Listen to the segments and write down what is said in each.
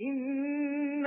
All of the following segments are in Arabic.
إِنَّ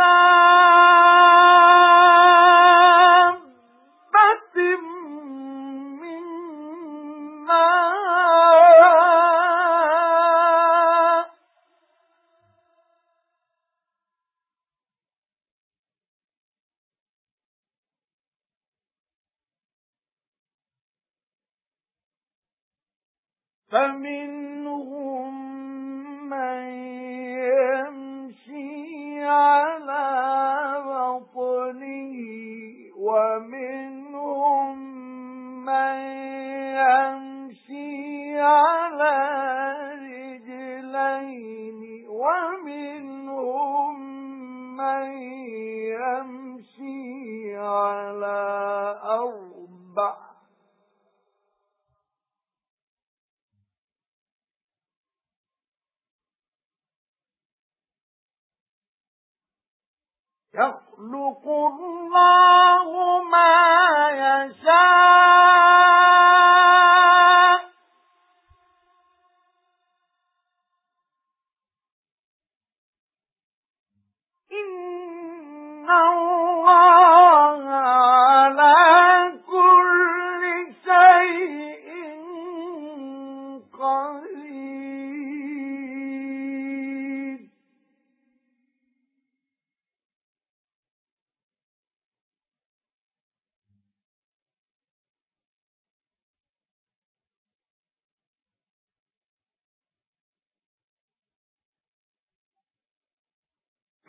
فَمِنْهُم مَّن يَمْشِي عَلَى بَطْنِهِ وَمِنْهُم مَّن يَمْشِي عَلَى رِجْلَيْنِ يَخْلُقُ اللَّهُ مَا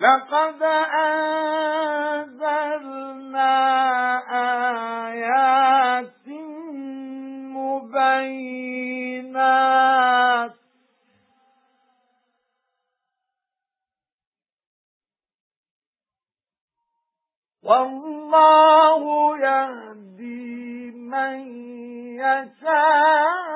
لَقَدْ أَنزَلْنَا آيَاتٍ مُبَيِّنَاتٍ. وَاللَّهُ يَهْدِي مَن يَشَاءُ.